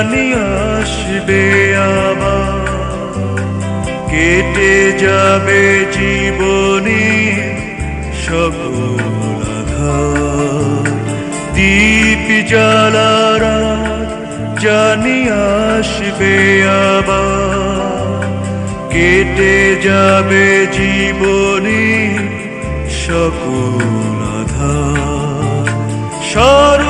জানি আসবে কেটে যাবে জীবনে সকল দীপ জ্বালারা জানি আসবে কেটে যাবে জীবনে সকল ধর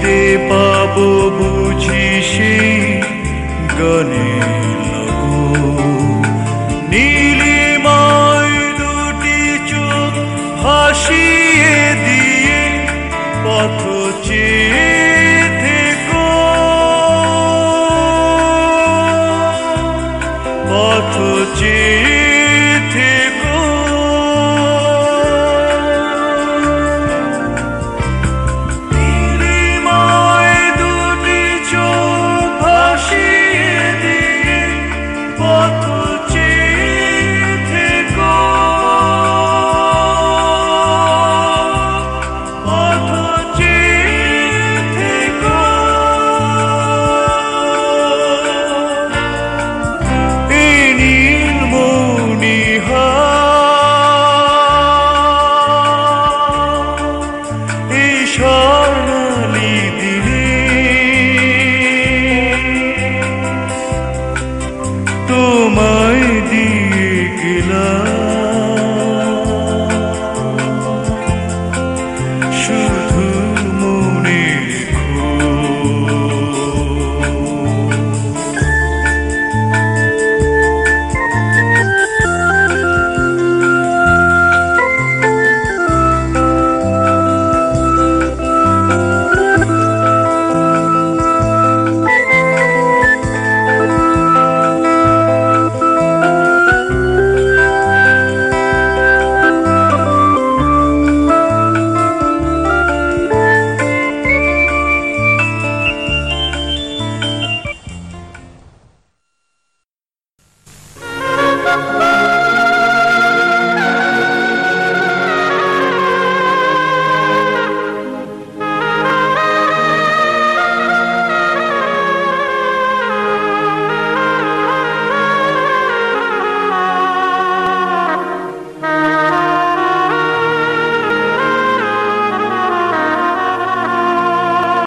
ফিরে পাব বুঝি সেই গণে নীলিমায় দুটি চোখ হাসিয়ে দিয়ে পথ চেয়ে পথ চেয়ে love.